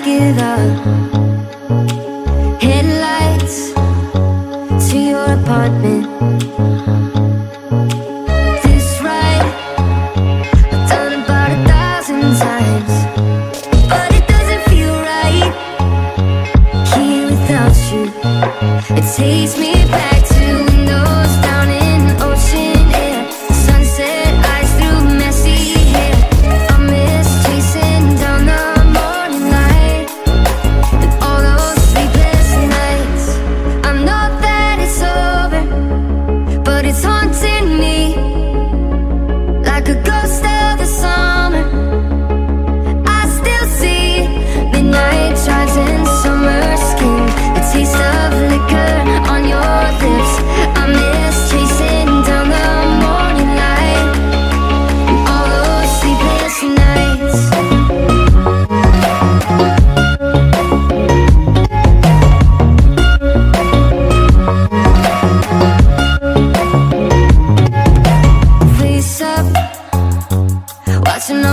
without headlights to your apartment. This ride I've done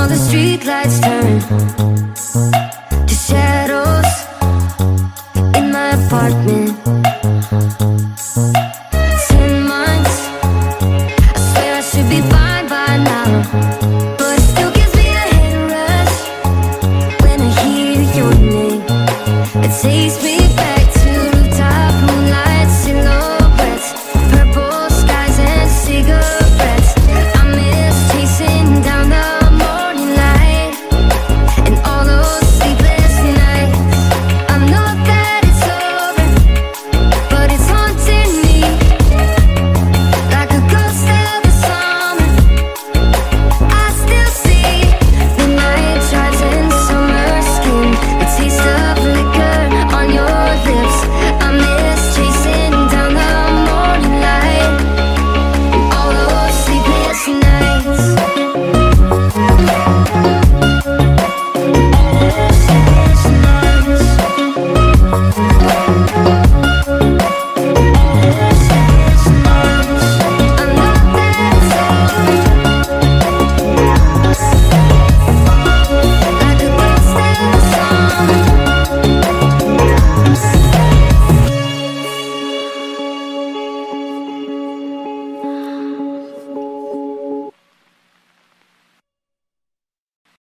all the streetlights turn.